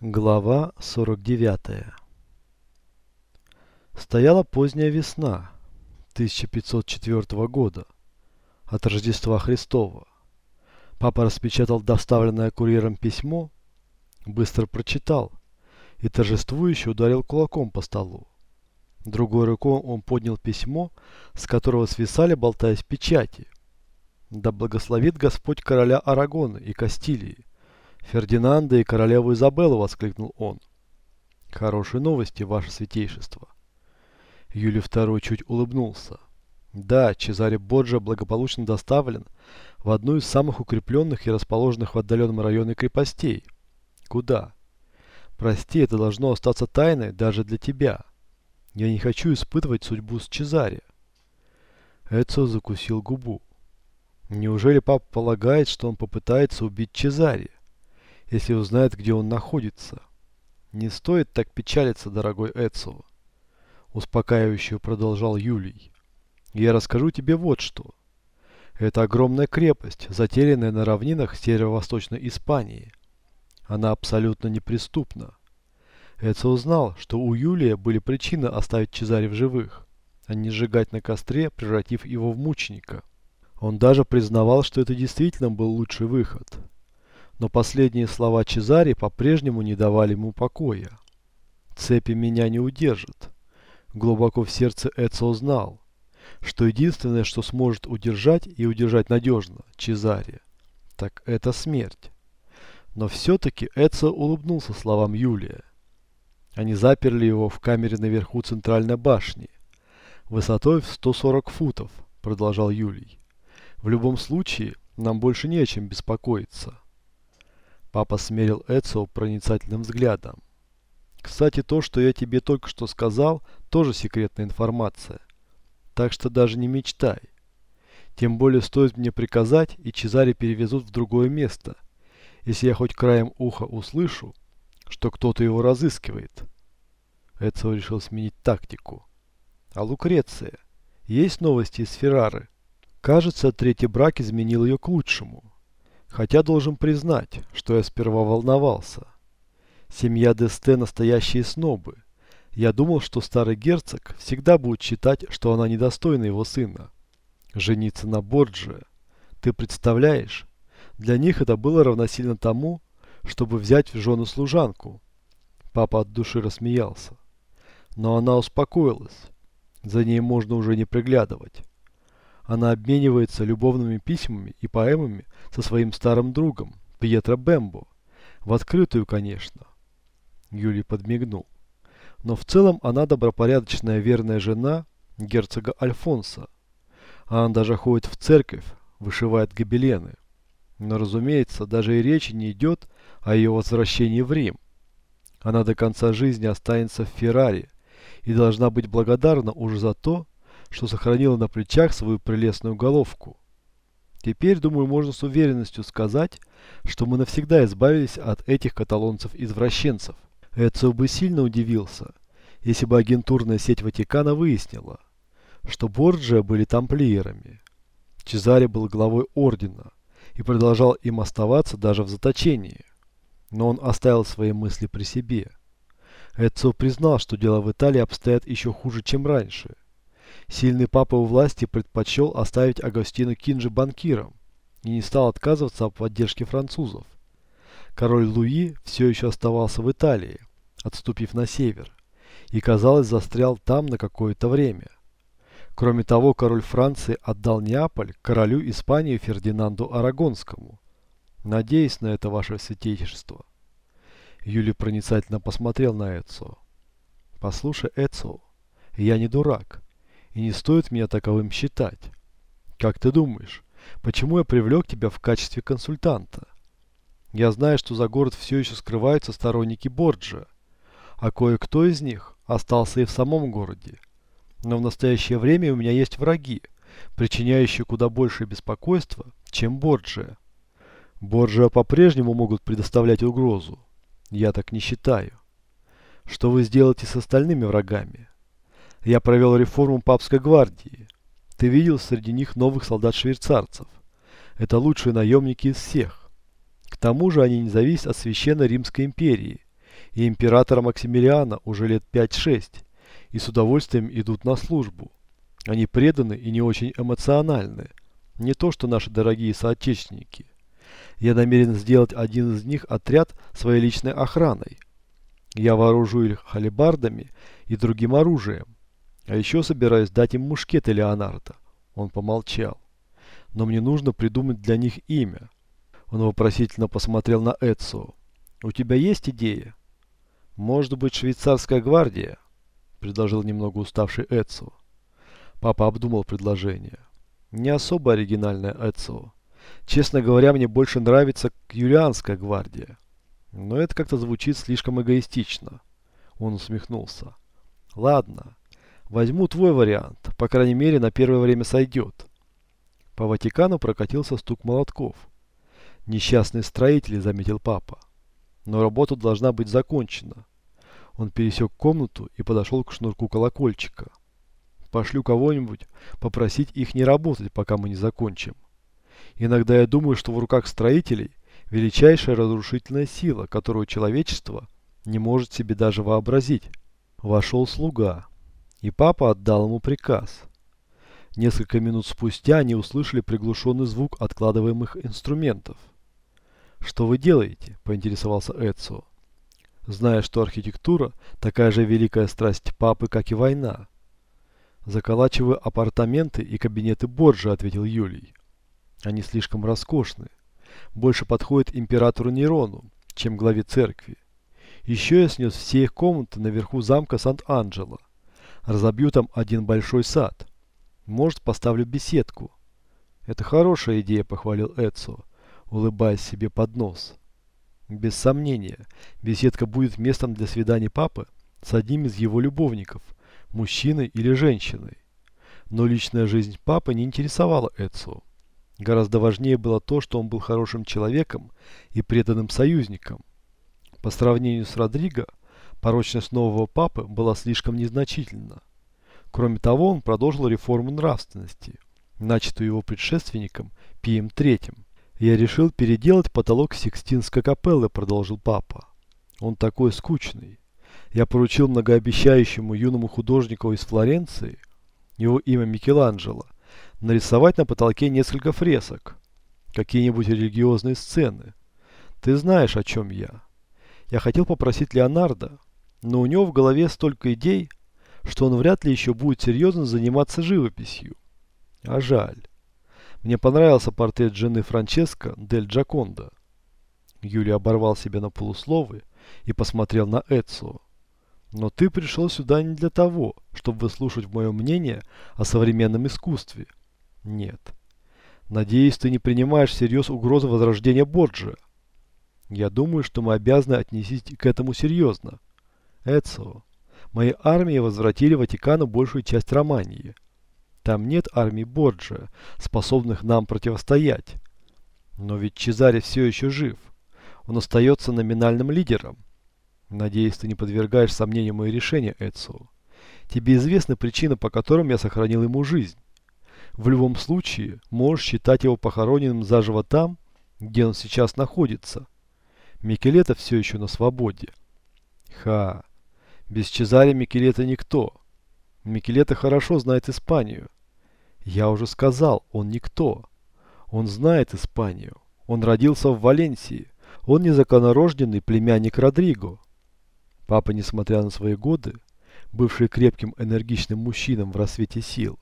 Глава 49 Стояла поздняя весна 1504 года от Рождества Христова. Папа распечатал доставленное курьером письмо, быстро прочитал и торжествующе ударил кулаком по столу. Другой рукой он поднял письмо, с которого свисали, болтаясь печати. «Да благословит Господь короля Арагона и Кастилии, Фердинанда и королеву Изабеллу!» – воскликнул он. «Хорошие новости, ваше святейшество!» Юлий II чуть улыбнулся. Да, Чезаре Боджа благополучно доставлен в одну из самых укрепленных и расположенных в отдаленном районе крепостей. Куда? Прости, это должно остаться тайной даже для тебя. Я не хочу испытывать судьбу с Чезаре. Эцо закусил губу. Неужели папа полагает, что он попытается убить Чезаре? Если узнает, где он находится. Не стоит так печалиться, дорогой Эцио. Успокаивающе продолжал Юлий. Я расскажу тебе вот что. Это огромная крепость, затерянная на равнинах северо-восточной Испании. Она абсолютно неприступна. Эцио узнал, что у Юлия были причины оставить Чезаре в живых, а не сжигать на костре, превратив его в мученика. Он даже признавал, что это действительно был лучший выход – но последние слова Чезари по-прежнему не давали ему покоя. «Цепи меня не удержат». Глубоко в сердце Эцио знал, что единственное, что сможет удержать и удержать надежно Чезаре, так это смерть. Но все-таки Эцио улыбнулся словам Юлия. Они заперли его в камере наверху центральной башни, высотой в 140 футов, продолжал Юлий. В любом случае, нам больше не о чем беспокоиться. Папа смерил Эцио проницательным взглядом. Кстати, то, что я тебе только что сказал, тоже секретная информация. Так что даже не мечтай. Тем более стоит мне приказать, и Чезаре перевезут в другое место, если я хоть краем уха услышу, что кто-то его разыскивает. Эцио решил сменить тактику. А Лукреция? Есть новости из Феррары? Кажется, третий брак изменил ее к лучшему. Хотя должен признать, что я сперва волновался. Семья Десте настоящие снобы. Я думал, что старый герцог всегда будет считать, что она недостойна его сына. Жениться на Борджио. Ты представляешь? Для них это было равносильно тому, чтобы взять в жену служанку. Папа от души рассмеялся. Но она успокоилась. За ней можно уже не приглядывать. Она обменивается любовными письмами и поэмами со своим старым другом, Пьетро Бембо. В открытую, конечно. Юлий подмигнул. Но в целом она добропорядочная верная жена герцога Альфонса. Она даже ходит в церковь, вышивает гобелены. Но, разумеется, даже и речи не идет о ее возвращении в Рим. Она до конца жизни останется в Феррари и должна быть благодарна уже за то, что сохранила на плечах свою прелестную головку. Теперь, думаю, можно с уверенностью сказать, что мы навсегда избавились от этих каталонцев-извращенцев. Эцио бы сильно удивился, если бы агентурная сеть Ватикана выяснила, что Борджиа были тамплиерами. Чезаре был главой ордена и продолжал им оставаться даже в заточении. Но он оставил свои мысли при себе. Эцио признал, что дела в Италии обстоят еще хуже, чем раньше – Сильный папа у власти предпочел оставить Агастино Кинджи банкиром и не стал отказываться от поддержки французов. Король Луи все еще оставался в Италии, отступив на север, и, казалось, застрял там на какое-то время. Кроме того, король Франции отдал Неаполь королю Испании Фердинанду Арагонскому. Надеюсь на это ваше святейшество. Юлий проницательно посмотрел на Эцио. Послушай, Эцио, я не дурак и не стоит меня таковым считать. Как ты думаешь, почему я привлек тебя в качестве консультанта? Я знаю, что за город все еще скрываются сторонники Борджа, а кое-кто из них остался и в самом городе. Но в настоящее время у меня есть враги, причиняющие куда больше беспокойства, чем Борджия. Борджиа по-прежнему могут предоставлять угрозу. Я так не считаю. Что вы сделаете с остальными врагами? Я провел реформу папской гвардии. Ты видел среди них новых солдат-швейцарцев. Это лучшие наемники из всех. К тому же они не зависят от Священной Римской империи и императора Максимилиана уже лет 5-6 и с удовольствием идут на службу. Они преданы и не очень эмоциональны. Не то, что наши дорогие соотечественники. Я намерен сделать один из них отряд своей личной охраной. Я вооружу их халибардами и другим оружием. А еще собираюсь дать им мушкеты Леонардо. Он помолчал. Но мне нужно придумать для них имя. Он вопросительно посмотрел на Эдсо. «У тебя есть идея?» «Может быть, швейцарская гвардия?» Предложил немного уставший Эдсо. Папа обдумал предложение. «Не особо оригинальное Эдсо. Честно говоря, мне больше нравится Юлианская гвардия. Но это как-то звучит слишком эгоистично». Он усмехнулся. «Ладно, возьму твой вариант. По крайней мере, на первое время сойдет». По Ватикану прокатился стук молотков. «Несчастные строители», — заметил папа. «Но работа должна быть закончена». Он пересек комнату и подошел к шнурку колокольчика. «Пошлю кого-нибудь попросить их не работать, пока мы не закончим. Иногда я думаю, что в руках строителей величайшая разрушительная сила, которую человечество не может себе даже вообразить». Вошел слуга, и папа отдал ему приказ – Несколько минут спустя они услышали приглушенный звук откладываемых инструментов. «Что вы делаете?» – поинтересовался Эдсо. Зная, что архитектура – такая же великая страсть папы, как и война. «Заколачиваю апартаменты и кабинеты Борджа», – ответил Юлий. «Они слишком роскошны. Больше подходят императору Нерону, чем главе церкви. Еще я снес все их комнаты наверху замка Сант-Анджело. Разобью там один большой сад». Может, поставлю беседку. Это хорошая идея, похвалил Эдсо, улыбаясь себе под нос. Без сомнения, беседка будет местом для свиданий папы с одним из его любовников, мужчиной или женщиной. Но личная жизнь папы не интересовала Эдсо. Гораздо важнее было то, что он был хорошим человеком и преданным союзником. По сравнению с Родриго, порочность нового папы была слишком незначительна. Кроме того, он продолжил реформу нравственности, начатую его предшественником Пием III. «Я решил переделать потолок Сикстинской капеллы», – продолжил папа. «Он такой скучный. Я поручил многообещающему юному художнику из Флоренции, его имя Микеланджело, нарисовать на потолке несколько фресок, какие-нибудь религиозные сцены. Ты знаешь, о чем я. Я хотел попросить Леонардо, но у него в голове столько идей – что он вряд ли еще будет серьезно заниматься живописью. А жаль. Мне понравился портрет жены Франческо Дель Джаконда. Юлия оборвал себя на полусловы и посмотрел на Эцио. Но ты пришел сюда не для того, чтобы выслушать мое мнение о современном искусстве. Нет. Надеюсь, ты не принимаешь всерьез угрозу возрождения Борджиа. Я думаю, что мы обязаны отнестись к этому серьезно. Эцио. Мои армии возвратили Ватикану большую часть Романии. Там нет армий Борджа, способных нам противостоять. Но ведь Чезаре все еще жив. Он остается номинальным лидером. Надеюсь, ты не подвергаешь сомнению мои решения, Эцио. Тебе известны причины, по которым я сохранил ему жизнь. В любом случае, можешь считать его похороненным заживо там, где он сейчас находится. Микелета все еще на свободе. Ха. Без Чезаре Микелета никто. Микелета хорошо знает Испанию. Я уже сказал, он никто. Он знает Испанию. Он родился в Валенсии. Он незаконнорожденный племянник Родриго. Папа, несмотря на свои годы, бывший крепким энергичным мужчином в рассвете сил,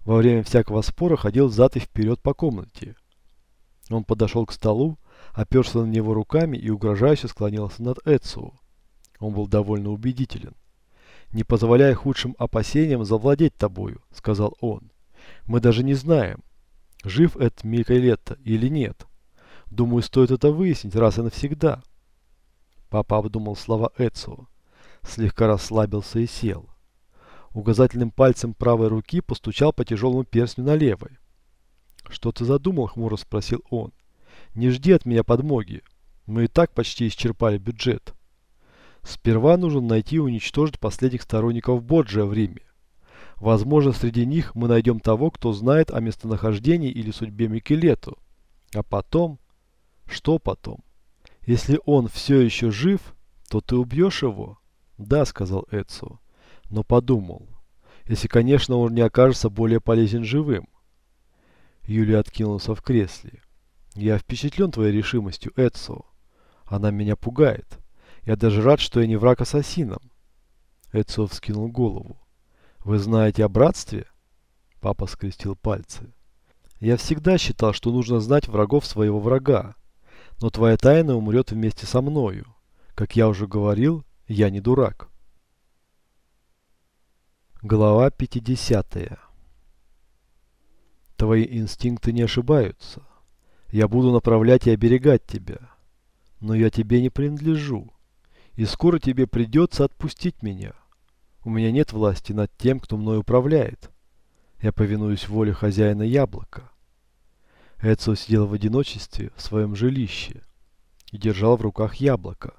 во время всякого спора ходил взад и вперед по комнате. Он подошел к столу, оперся на него руками и угрожающе склонился над Эцио. Он был довольно убедителен. «Не позволяй худшим опасениям завладеть тобою», — сказал он. «Мы даже не знаем, жив этот Микелетто или нет. Думаю, стоит это выяснить раз и навсегда». Папа обдумал слова Эцио, слегка расслабился и сел. Указательным пальцем правой руки постучал по тяжелому перстню на левой. «Что ты задумал?» — хмуро спросил он. «Не жди от меня подмоги. Мы и так почти исчерпали бюджет». Сперва нужно найти и уничтожить последних сторонников Боджия в Риме. Возможно, среди них мы найдем того, кто знает о местонахождении или судьбе Микелету. А потом... Что потом? Если он все еще жив, то ты убьешь его? Да, сказал Эдсо, но подумал. Если, конечно, он не окажется более полезен живым. Юлия откинулся в кресле. Я впечатлен твоей решимостью, Эдсо. Она меня пугает. Я даже рад, что я не враг ассасинам. Эдсо вскинул голову. Вы знаете о братстве? Папа скрестил пальцы. Я всегда считал, что нужно знать врагов своего врага. Но твоя тайна умрет вместе со мною. Как я уже говорил, я не дурак. Глава 50. Твои инстинкты не ошибаются. Я буду направлять и оберегать тебя. Но я тебе не принадлежу. И скоро тебе придется отпустить меня. У меня нет власти над тем, кто мной управляет. Я повинуюсь воле хозяина яблока. Эдсо сидел в одиночестве в своем жилище и держал в руках яблоко,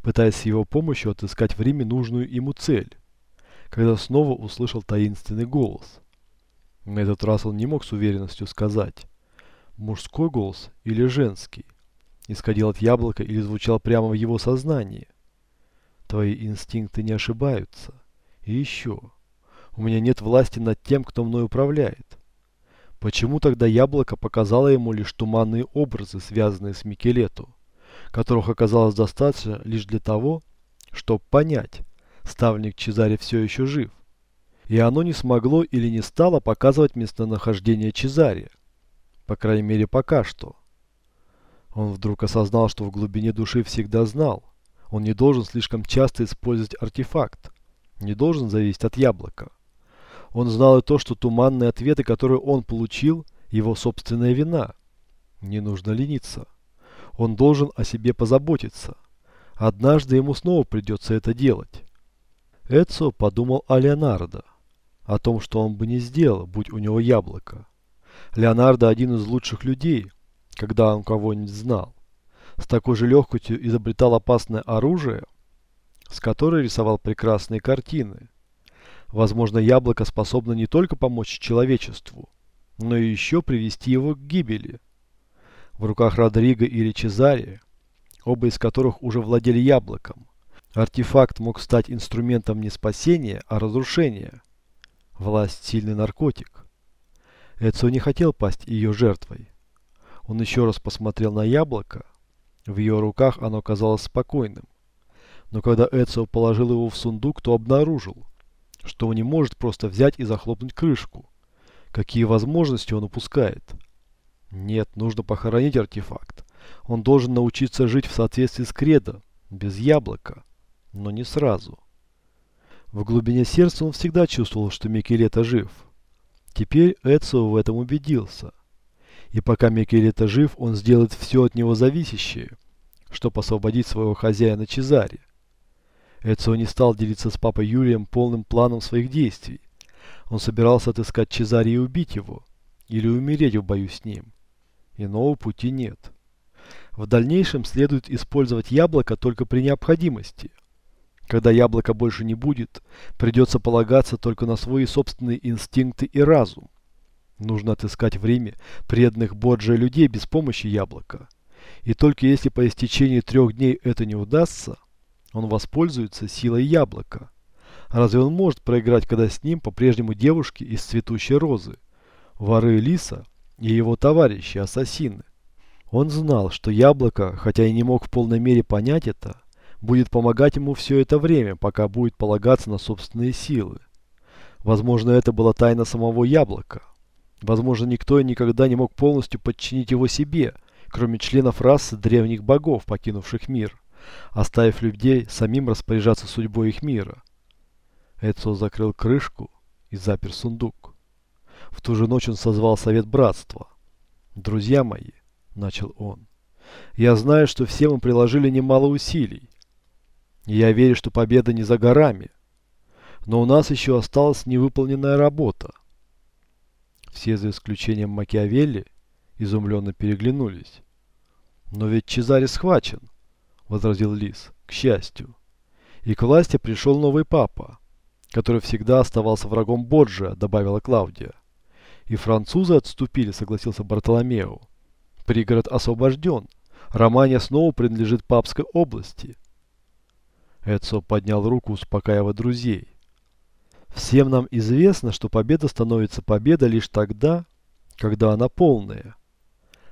пытаясь с его помощью отыскать в Риме нужную ему цель, когда снова услышал таинственный голос. На этот раз он не мог с уверенностью сказать, мужской голос или женский, исходил от яблока или звучал прямо в его сознании. Твои инстинкты не ошибаются. И еще, у меня нет власти над тем, кто мной управляет. Почему тогда яблоко показало ему лишь туманные образы, связанные с Микелету, которых оказалось достаточно лишь для того, чтобы понять, ставник Чезаре все еще жив. И оно не смогло или не стало показывать местонахождение Чезаре, по крайней мере пока что. Он вдруг осознал, что в глубине души всегда знал, он не должен слишком часто использовать артефакт, не должен зависеть от яблока. Он знал и то, что туманные ответы, которые он получил, его собственная вина. Не нужно лениться. Он должен о себе позаботиться. Однажды ему снова придется это делать. Эдсо подумал о Леонардо. О том, что он бы не сделал, будь у него яблоко. Леонардо один из лучших людей, когда он кого-нибудь знал. С такой же легкостью изобретал опасное оружие, с которой рисовал прекрасные картины. Возможно, яблоко способно не только помочь человечеству, но и еще привести его к гибели. В руках Родриго или Чезаре, оба из которых уже владели яблоком, артефакт мог стать инструментом не спасения, а разрушения. Власть – сильный наркотик. Эцио не хотел пасть ее жертвой. Он еще раз посмотрел на яблоко. В ее руках оно казалось спокойным. Но когда Эцио положил его в сундук, то обнаружил – что он не может просто взять и захлопнуть крышку. Какие возможности он упускает? Нет, нужно похоронить артефакт. Он должен научиться жить в соответствии с кредо, без яблока, но не сразу. В глубине сердца он всегда чувствовал, что Микелета жив. Теперь Эцио в этом убедился. И пока Микелета жив, он сделает все от него зависящее, чтобы освободить своего хозяина Чезаре. Эцио не стал делиться с папой Юлием полным планом своих действий. Он собирался отыскать Чезаре и убить его, или умереть в бою с ним. Иного пути нет. В дальнейшем следует использовать яблоко только при необходимости. Когда яблока больше не будет, придется полагаться только на свои собственные инстинкты и разум. Нужно отыскать в Риме преданных Боджия людей без помощи яблока. И только если по истечении трех дней это не удастся, он воспользуется силой яблока. Разве он может проиграть, когда с ним по-прежнему девушки из цветущей розы, воры Лиса и его товарищи, ассасины? Он знал, что яблоко, хотя и не мог в полной мере понять это, будет помогать ему все это время, пока будет полагаться на собственные силы. Возможно, это была тайна самого яблока. Возможно, никто и никогда не мог полностью подчинить его себе, кроме членов расы древних богов, покинувших мир оставив людей самим распоряжаться судьбой их мира. Эдсо закрыл крышку и запер сундук. В ту же ночь он созвал совет братства. «Друзья мои», — начал он, — «я знаю, что все мы приложили немало усилий. И я верю, что победа не за горами. Но у нас еще осталась невыполненная работа». Все, за исключением Макиавелли, изумленно переглянулись. «Но ведь Чезаре схвачен возразил Лис, к счастью. И к власти пришел новый папа, который всегда оставался врагом Борджа, добавила Клаудия. И французы отступили, согласился Бартоломео. Пригород освобожден. Романия снова принадлежит папской области. Эдсо поднял руку, успокаивая друзей. Всем нам известно, что победа становится победой лишь тогда, когда она полная.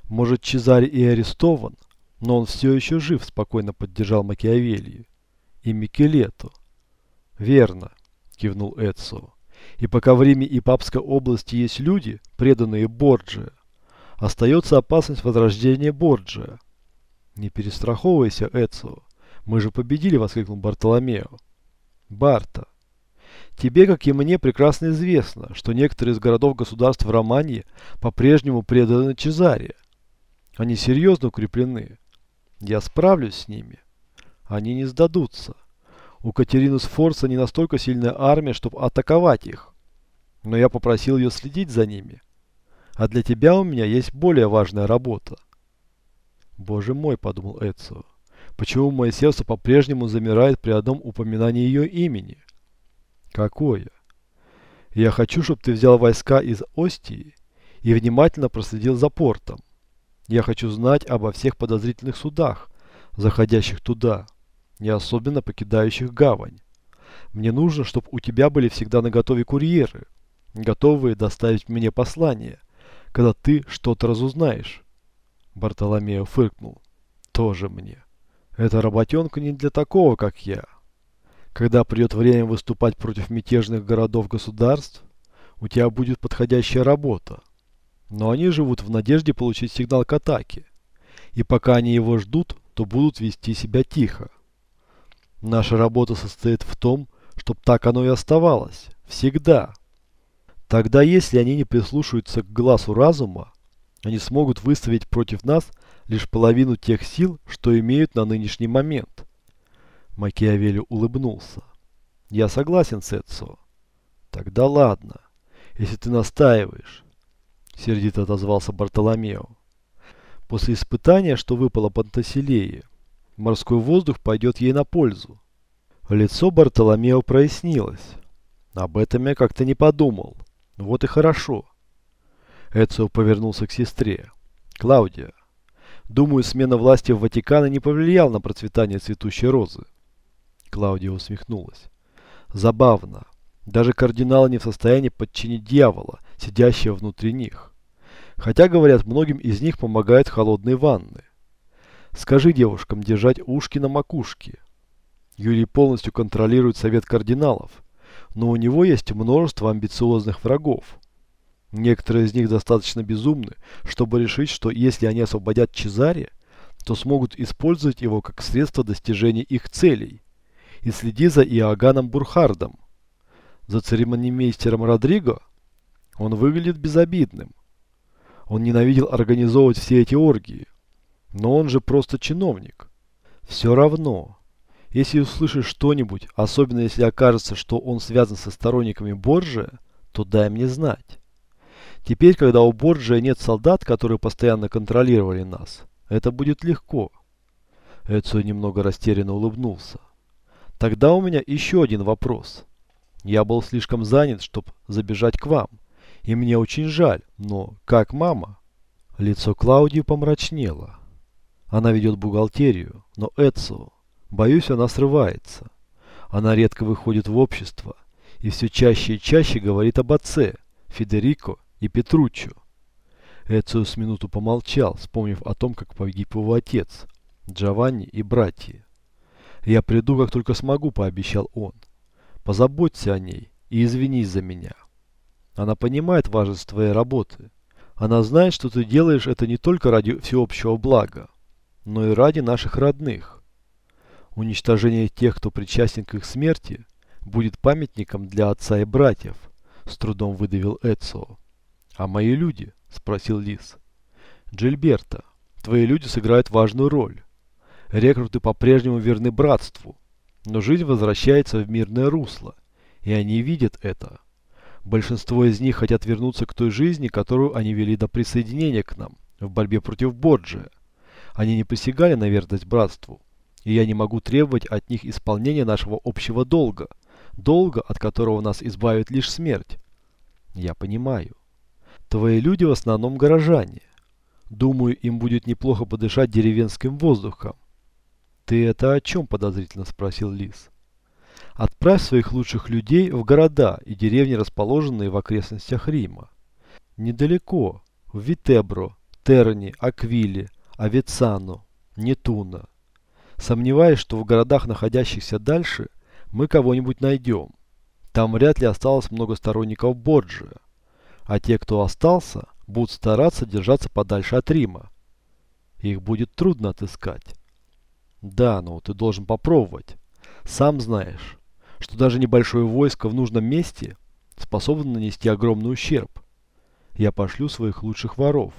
Может, Чезарь и арестован, но он все еще жив, спокойно поддержал Макиавелли. И Микелету. Верно, кивнул Эдсо. И пока в Риме и Папской области есть люди, преданные Борджиа, остается опасность возрождения Борджиа. Не перестраховывайся, Эдсо. Мы же победили, воскликнул Бартоломео. Барта, тебе, как и мне, прекрасно известно, что некоторые из городов-государств Романии по-прежнему преданы Чезаре. Они серьезно укреплены. Я справлюсь с ними. Они не сдадутся. У Катерины Сфорца не настолько сильная армия, чтобы атаковать их. Но я попросил ее следить за ними. А для тебя у меня есть более важная работа. Боже мой, подумал Эцио. Почему мое сердце по-прежнему замирает при одном упоминании ее имени? Какое? Я хочу, чтобы ты взял войска из Остии и внимательно проследил за портом. Я хочу знать обо всех подозрительных судах, заходящих туда, и особенно покидающих гавань. Мне нужно, чтобы у тебя были всегда наготове курьеры, готовые доставить мне послание, когда ты что-то разузнаешь. Бартоломео фыркнул. Тоже мне. Эта работенка не для такого, как я. Когда придет время выступать против мятежных городов-государств, у тебя будет подходящая работа. Но они живут в надежде получить сигнал к атаке. И пока они его ждут, то будут вести себя тихо. Наша работа состоит в том, чтобы так оно и оставалось. Всегда. Тогда, если они не прислушаются к глазу разума, они смогут выставить против нас лишь половину тех сил, что имеют на нынешний момент. Макиавелли улыбнулся. Я согласен с Эдсо. Тогда ладно, если ты настаиваешь. Сердито отозвался Бартоломео. После испытания, что выпало Пантаселее, морской воздух пойдет ей на пользу. Лицо Бартоломео прояснилось. Об этом я как-то не подумал. Вот и хорошо. Эцио повернулся к сестре. Клаудия, Думаю, смена власти в Ватикане не повлияла на процветание цветущей розы. Клаудия усмехнулась. Забавно. Даже кардиналы не в состоянии подчинить дьявола, сидящего внутри них. Хотя, говорят, многим из них помогают холодные ванны. Скажи девушкам держать ушки на макушке. Юрий полностью контролирует совет кардиналов, но у него есть множество амбициозных врагов. Некоторые из них достаточно безумны, чтобы решить, что если они освободят Чезаре, то смогут использовать его как средство достижения их целей. И следи за Иоганном Бурхардом. За церемонимейстером Родриго он выглядит безобидным. Он ненавидел организовывать все эти оргии. Но он же просто чиновник. Все равно, если услышишь что-нибудь, особенно если окажется, что он связан со сторонниками Борджия, то дай мне знать. Теперь, когда у Борджия нет солдат, которые постоянно контролировали нас, это будет легко. Эцио немного растерянно улыбнулся. Тогда у меня еще один вопрос. Я был слишком занят, чтобы забежать к вам. И мне очень жаль, но как мама? Лицо Клаудии помрачнело. Она ведет бухгалтерию, но Эцио, боюсь, она срывается. Она редко выходит в общество и все чаще и чаще говорит об отце, Федерико и Петруччо. Эцио с минуту помолчал, вспомнив о том, как погиб его отец, Джованни и братья. «Я приду, как только смогу», — пообещал он. «Позаботься о ней и извинись за меня. Она понимает важность твоей работы. Она знает, что ты делаешь это не только ради всеобщего блага, но и ради наших родных. Уничтожение тех, кто причастен к их смерти, будет памятником для отца и братьев», — с трудом выдавил Эцио. «А мои люди?» – спросил Лис. «Джильберта, твои люди сыграют важную роль. Рекруты по-прежнему верны братству, но жизнь возвращается в мирное русло, и они видят это. Большинство из них хотят вернуться к той жизни, которую они вели до присоединения к нам, в борьбе против Боджия. Они не посягали на верность братству, и я не могу требовать от них исполнения нашего общего долга, долга, от которого нас избавит лишь смерть. Я понимаю. Твои люди в основном горожане. Думаю, им будет неплохо подышать деревенским воздухом. «Ты это о чем?» – подозрительно спросил Лис. «Отправь своих лучших людей в города и деревни, расположенные в окрестностях Рима. Недалеко, в Витебро, Терни, Аквиле, Авицано, Нетуна. Сомневаюсь, что в городах, находящихся дальше, мы кого-нибудь найдем. Там вряд ли осталось много сторонников Борджия. А те, кто остался, будут стараться держаться подальше от Рима. Их будет трудно отыскать. Да, но ты должен попробовать. Сам знаешь, что даже небольшое войско в нужном месте способно нанести огромный ущерб. Я пошлю своих лучших воров.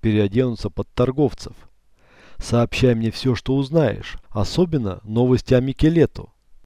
Переоденутся под торговцев. Сообщай мне все, что узнаешь, особенно новости о Микелету.